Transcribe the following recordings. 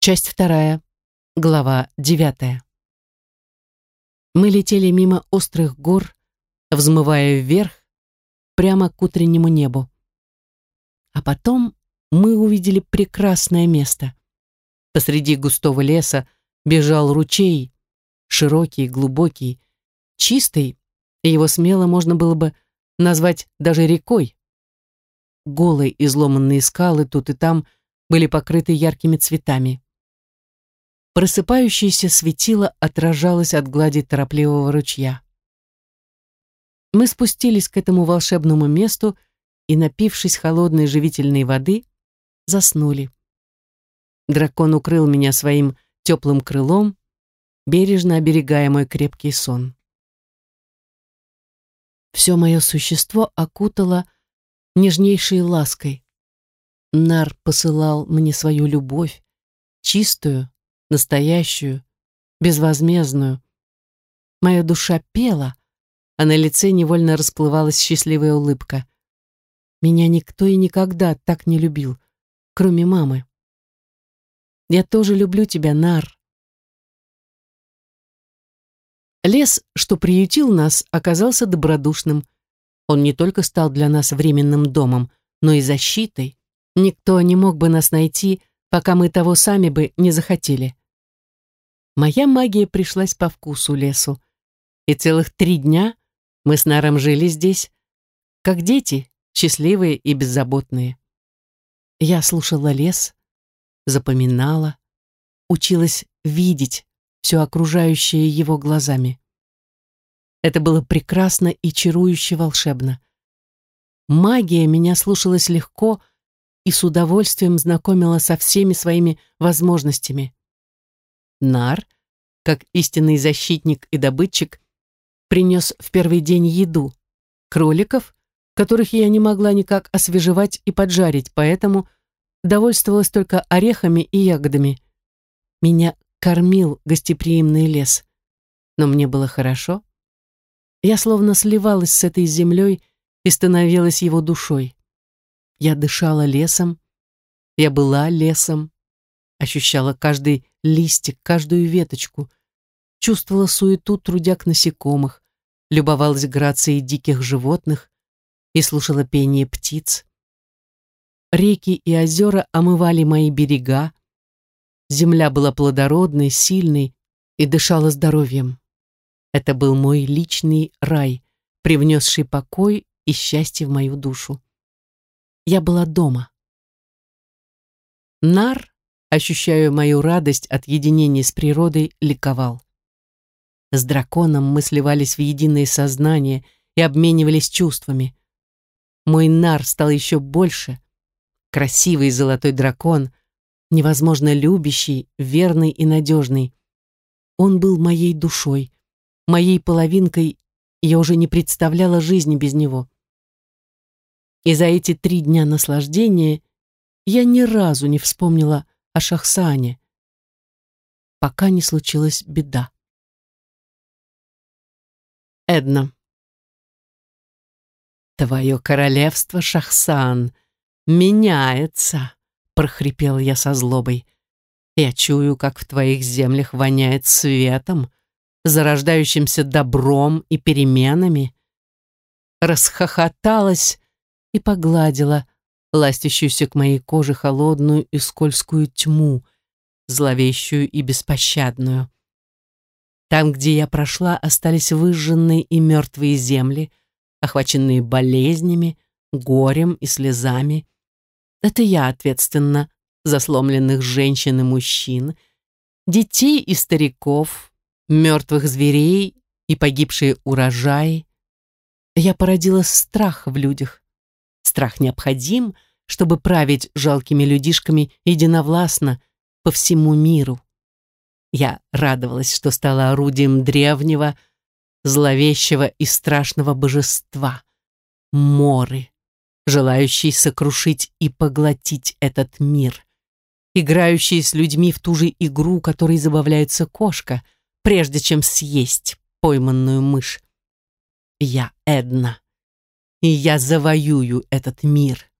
Часть вторая, глава девятая. Мы летели мимо острых гор, взмывая вверх, прямо к утреннему небу. А потом мы увидели прекрасное место. Посреди густого леса бежал ручей, широкий, глубокий, чистый, его смело можно было бы назвать даже рекой. Голые изломанные скалы тут и там были покрыты яркими цветами. Просыпающееся светило отражалось от глади торопливого ручья. Мы спустились к этому волшебному месту и, напившись холодной живительной воды, заснули. Дракон укрыл меня своим теплым крылом, бережно оберегая мой крепкий сон. Все мое существо окутало нежнейшей лаской. Нар посылал мне свою любовь, чистую, настоящую, безвозмездную. Моя душа пела, а на лице невольно расплывалась счастливая улыбка. Меня никто и никогда так не любил, кроме мамы. Я тоже люблю тебя, Нар. Лес, что приютил нас, оказался добродушным. Он не только стал для нас временным домом, но и защитой. Никто не мог бы нас найти, пока мы того сами бы не захотели. Моя магия пришлась по вкусу лесу, и целых три дня мы с Наром жили здесь, как дети, счастливые и беззаботные. Я слушала лес, запоминала, училась видеть все окружающее его глазами. Это было прекрасно и чарующе волшебно. Магия меня слушалась легко и с удовольствием знакомила со всеми своими возможностями. Нар, как истинный защитник и добытчик, принес в первый день еду, кроликов, которых я не могла никак освежевать и поджарить, поэтому довольствовалась только орехами и ягодами. Меня кормил гостеприимный лес. Но мне было хорошо. Я словно сливалась с этой землей и становилась его душой. Я дышала лесом, я была лесом, ощущала каждый листик, каждую веточку, чувствовала суету трудяг насекомых, любовалась грацией диких животных и слушала пение птиц. Реки и озера омывали мои берега. Земля была плодородной, сильной и дышала здоровьем. Это был мой личный рай, привнесший покой и счастье в мою душу. Я была дома. Нар, ощущая мою радость от единения с природой, ликовал. С драконом мы сливались в единое сознание и обменивались чувствами. Мой нар стал еще больше, красивый золотой дракон, невозможно любящий, верный и надежный. Он был моей душой, моей половинкой, я уже не представляла жизни без него. И за эти три дня наслаждения я ни разу не вспомнила о Шахсане, пока не случилась беда. Эдна. «Твое королевство, Шахсан, меняется», — прохрипел я со злобой. «Я чую, как в твоих землях воняет светом, зарождающимся добром и переменами». Расхохоталась и погладила ластящуюся к моей коже холодную и скользкую тьму, зловещую и беспощадную. Там, где я прошла, остались выжженные и мертвые земли, охваченные болезнями, горем и слезами. Это я ответственна за сломленных женщин и мужчин, детей и стариков, мертвых зверей и погибшие урожаи. Я породила страх в людях. Страх необходим, чтобы править жалкими людишками единовластно по всему миру. Я радовалась, что стала орудием древнего, зловещего и страшного божества — Моры, желающей сокрушить и поглотить этот мир, играющей с людьми в ту же игру, которой забавляется кошка, прежде чем съесть пойманную мышь. Я Эдна, и я завоюю этот мир.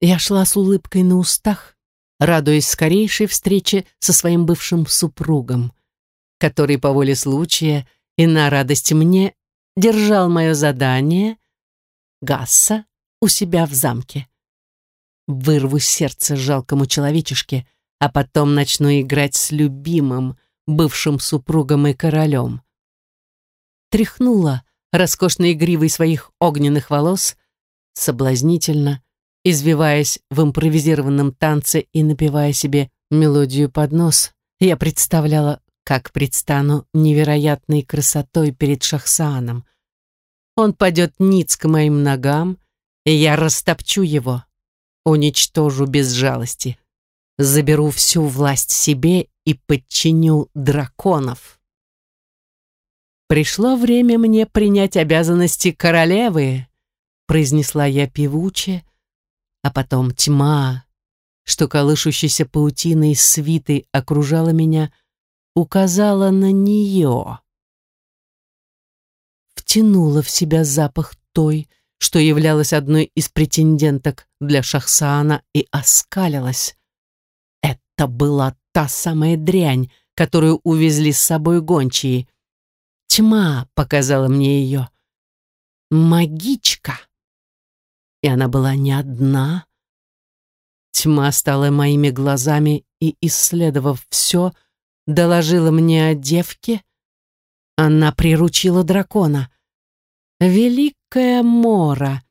Я шла с улыбкой на устах, радуясь скорейшей встрече со своим бывшим супругом, который по воле случая и на радость мне держал мое задание Гасса у себя в замке. Вырву сердце жалкому человечешке, а потом начну играть с любимым, бывшим супругом и королем. Тряхнула роскошной гривой своих огненных волос, соблазнительно, извиваясь в импровизированном танце и напевая себе мелодию под нос, я представляла, как предстану невероятной красотой перед Шахсааном. Он падет ниц к моим ногам, и я растопчу его, уничтожу без жалости, заберу всю власть себе и подчиню драконов. «Пришло время мне принять обязанности королевы», произнесла я певуче, а потом тьма, что колышущейся паутиной свитой окружала меня, указала на нее. Втянула в себя запах той, что являлась одной из претенденток для Шахсаана и оскалилась. Это была та самая дрянь, которую увезли с собой гончие. Тьма показала мне ее. Магичка и она была не одна. Тьма стала моими глазами и, исследовав все, доложила мне о девке. Она приручила дракона. Великая Мора,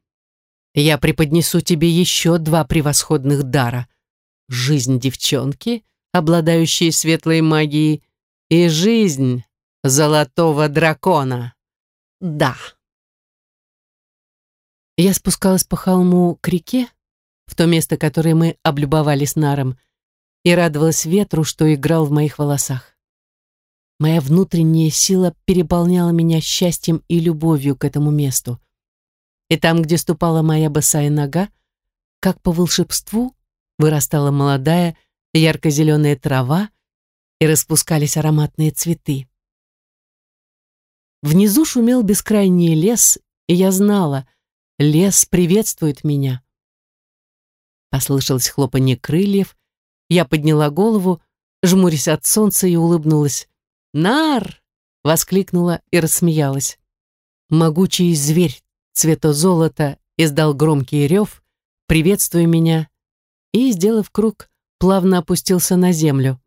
я преподнесу тебе еще два превосходных дара. Жизнь девчонки, обладающей светлой магией, и жизнь золотого дракона. Да. Я спускалась по холму к реке, в то место, которое мы облюбовали с Наром, и радовалась ветру, что играл в моих волосах. Моя внутренняя сила переполняла меня счастьем и любовью к этому месту. И там, где ступала моя босая нога, как по волшебству, вырастала молодая ярко-зеленая трава и распускались ароматные цветы. Внизу шумел бескрайний лес, и я знала — Лес приветствует меня. Послышалось хлопанье крыльев. Я подняла голову, жмурясь от солнца и улыбнулась. «Нар!» — воскликнула и рассмеялась. Могучий зверь цвета золота издал громкий рев, приветствуя меня, и, сделав круг, плавно опустился на землю.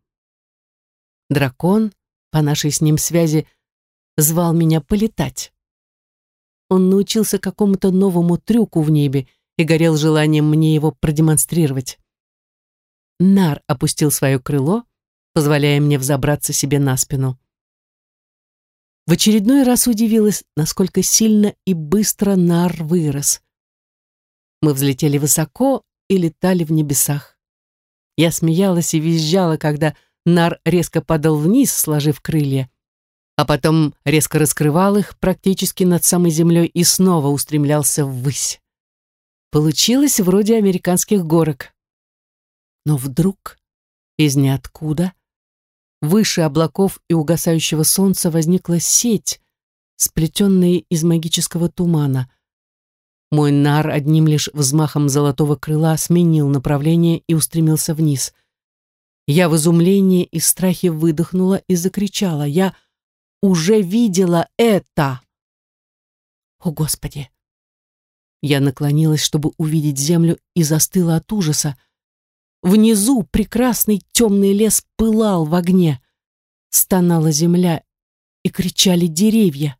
Дракон, по нашей с ним связи, звал меня полетать. Он научился какому-то новому трюку в небе и горел желанием мне его продемонстрировать. Нар опустил свое крыло, позволяя мне взобраться себе на спину. В очередной раз удивилась, насколько сильно и быстро Нар вырос. Мы взлетели высоко и летали в небесах. Я смеялась и визжала, когда Нар резко падал вниз, сложив крылья а потом резко раскрывал их практически над самой землей и снова устремлялся ввысь. Получилось вроде американских горок. Но вдруг, из ниоткуда, выше облаков и угасающего солнца возникла сеть, сплетенная из магического тумана. Мой нар одним лишь взмахом золотого крыла сменил направление и устремился вниз. Я в изумлении и страхе выдохнула и закричала. Я уже видела это. О, Господи! Я наклонилась, чтобы увидеть землю, и застыла от ужаса. Внизу прекрасный темный лес пылал в огне. Стонала земля, и кричали деревья.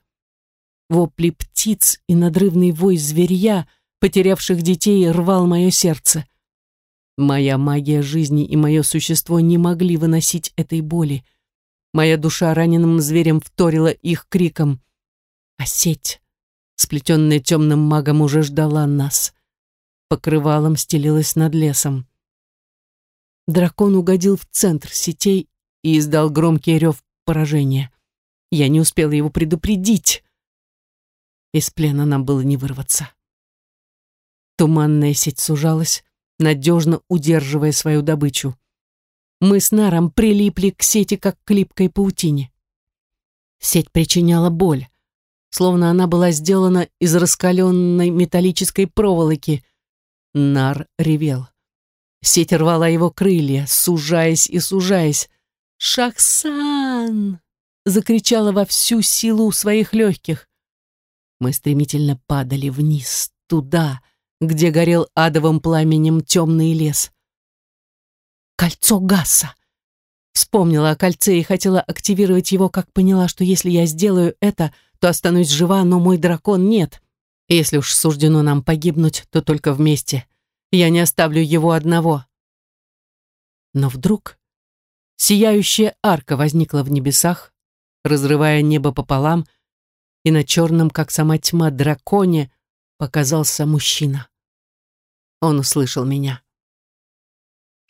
Вопли птиц и надрывный вой зверья, потерявших детей, рвал мое сердце. Моя магия жизни и мое существо не могли выносить этой боли. Моя душа раненым зверем вторила их криком. А сеть, сплетенная темным магом, уже ждала нас. Покрывалом стелилась над лесом. Дракон угодил в центр сетей и издал громкий рев поражения. Я не успела его предупредить. Из плена нам было не вырваться. Туманная сеть сужалась, надежно удерживая свою добычу. Мы с Наром прилипли к сети, как к липкой паутине. Сеть причиняла боль, словно она была сделана из раскаленной металлической проволоки. Нар ревел. Сеть рвала его крылья, сужаясь и сужаясь. «Шахсан!» — закричала во всю силу своих легких. Мы стремительно падали вниз, туда, где горел адовым пламенем темный лес. «Кольцо Гасса!» Вспомнила о кольце и хотела активировать его, как поняла, что если я сделаю это, то останусь жива, но мой дракон нет. Если уж суждено нам погибнуть, то только вместе. Я не оставлю его одного. Но вдруг сияющая арка возникла в небесах, разрывая небо пополам, и на черном, как сама тьма, драконе показался мужчина. Он услышал меня.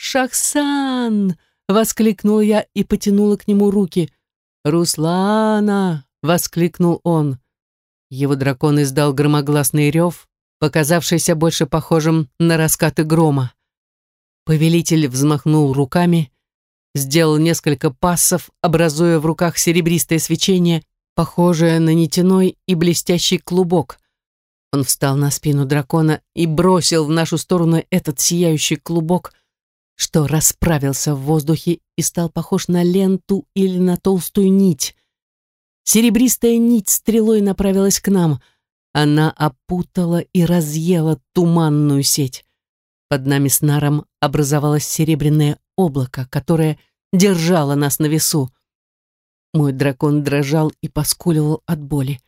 «Шахсан!» — воскликнул я и потянула к нему руки. «Руслана!» — воскликнул он. Его дракон издал громогласный рев, показавшийся больше похожим на раскаты грома. Повелитель взмахнул руками, сделал несколько пассов, образуя в руках серебристое свечение, похожее на нитяной и блестящий клубок. Он встал на спину дракона и бросил в нашу сторону этот сияющий клубок, что расправился в воздухе и стал похож на ленту или на толстую нить. Серебристая нить стрелой направилась к нам. Она опутала и разъела туманную сеть. Под нами с Наром образовалось серебряное облако, которое держало нас на весу. Мой дракон дрожал и поскуливал от боли.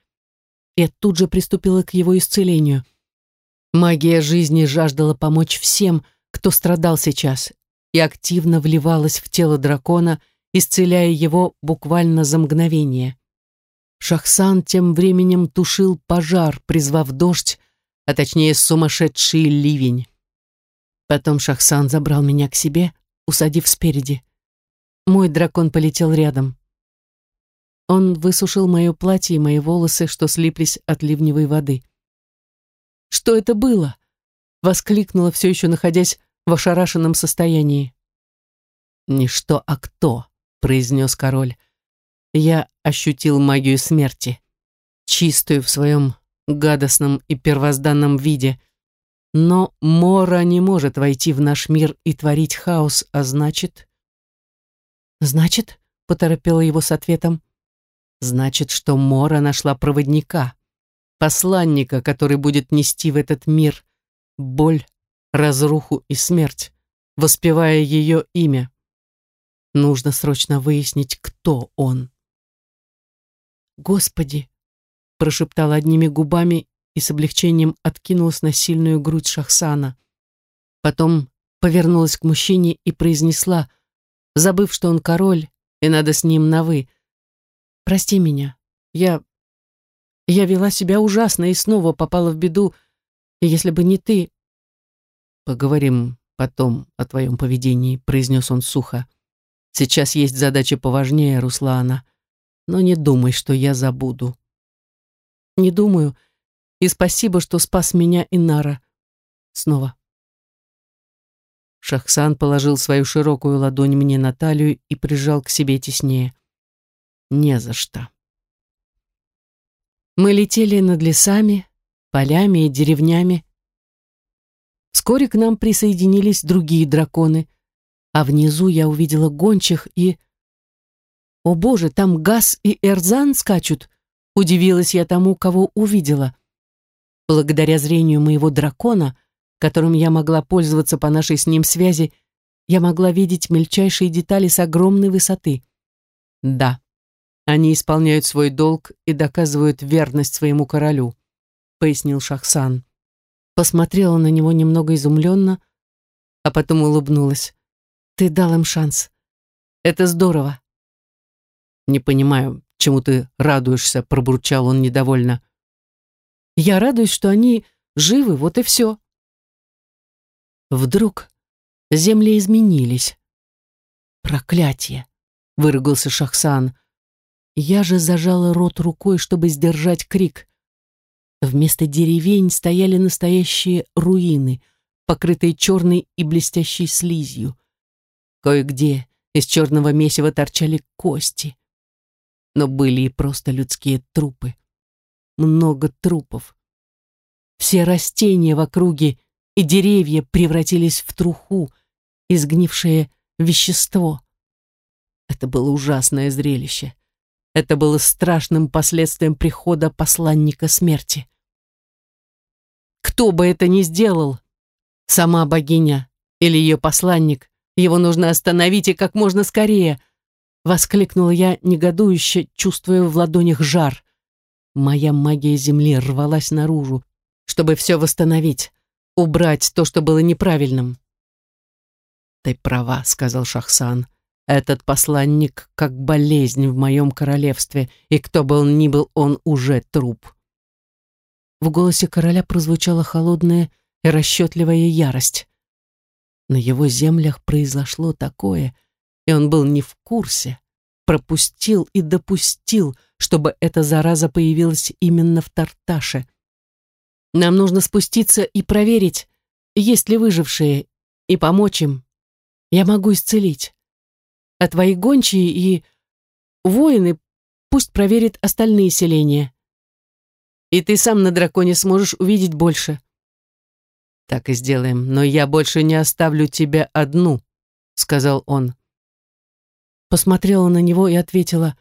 Я тут же приступила к его исцелению. Магия жизни жаждала помочь всем, кто страдал сейчас, и активно вливалась в тело дракона, исцеляя его буквально за мгновение. Шахсан тем временем тушил пожар, призвав дождь, а точнее сумасшедший ливень. Потом Шахсан забрал меня к себе, усадив спереди. Мой дракон полетел рядом. Он высушил мое платье и мои волосы, что слиплись от ливневой воды. «Что это было?» — воскликнула, все еще находясь в ошарашенном состоянии. «Не что, а кто», — произнес король я ощутил магию смерти, чистую в своем гадостном и первозданном виде. Но Мора не может войти в наш мир и творить хаос, а значит... «Значит?» — поторопила его с ответом. «Значит, что Мора нашла проводника, посланника, который будет нести в этот мир боль, разруху и смерть, воспевая ее имя. Нужно срочно выяснить, кто он». «Господи!» прошептала одними губами и с облегчением откинулась на сильную грудь Шахсана. Потом повернулась к мужчине и произнесла, забыв, что он король, и надо с ним на «вы». «Прости меня. Я... я вела себя ужасно и снова попала в беду. И если бы не ты...» «Поговорим потом о твоем поведении», — произнес он сухо. «Сейчас есть задача поважнее, Руслана но не думай, что я забуду. Не думаю, и спасибо, что спас меня и Нара. Снова. Шахсан положил свою широкую ладонь мне на талию и прижал к себе теснее. Не за что. Мы летели над лесами, полями и деревнями. Вскоре к нам присоединились другие драконы, а внизу я увидела гончих и «О боже, там Газ и Эрзан скачут!» Удивилась я тому, кого увидела. Благодаря зрению моего дракона, которым я могла пользоваться по нашей с ним связи, я могла видеть мельчайшие детали с огромной высоты. Да, они исполняют свой долг и доказывают верность своему королю, пояснил Шахсан. Посмотрела на него немного изумленно, а потом улыбнулась. Ты дал им шанс. Это здорово. «Не понимаю, чему ты радуешься», — пробурчал он недовольно. «Я радуюсь, что они живы, вот и все». Вдруг земли изменились. «Проклятие!» — выругался Шахсан. Я же зажала рот рукой, чтобы сдержать крик. Вместо деревень стояли настоящие руины, покрытые черной и блестящей слизью. Кое-где из черного месива торчали кости но были и просто людские трупы. Много трупов. Все растения в округе и деревья превратились в труху, изгнившее вещество. Это было ужасное зрелище. Это было страшным последствием прихода посланника смерти. Кто бы это ни сделал, сама богиня или ее посланник, его нужно остановить и как можно скорее, воскликнула я негодующе, чувствуя в ладонях жар. Моя магия земли рвалась наружу, чтобы все восстановить, убрать то, что было неправильным. «Ты права», — сказал Шахсан. «Этот посланник как болезнь в моем королевстве, и кто бы он ни был, он уже труп». В голосе короля прозвучала холодная и расчетливая ярость. На его землях произошло такое, и он был не в курсе, пропустил и допустил, чтобы эта зараза появилась именно в Тарташе. Нам нужно спуститься и проверить, есть ли выжившие, и помочь им. Я могу исцелить. А твои гончие и воины пусть проверят остальные селения и ты сам на драконе сможешь увидеть больше. Так и сделаем, но я больше не оставлю тебя одну, сказал он. Посмотрела на него и ответила,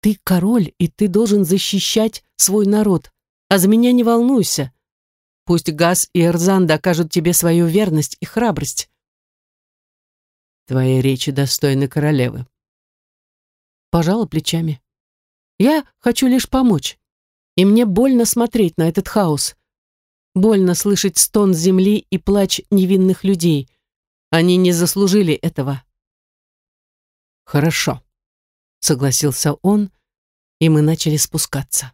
ты король, и ты должен защищать свой народ, а за меня не волнуйся. Пусть Газ и Эрзан докажут тебе свою верность и храбрость. Твои речи достойны королевы. Пожала плечами. Я хочу лишь помочь. И мне больно смотреть на этот хаос. Больно слышать стон земли и плач невинных людей. Они не заслужили этого. Хорошо, согласился он, и мы начали спускаться.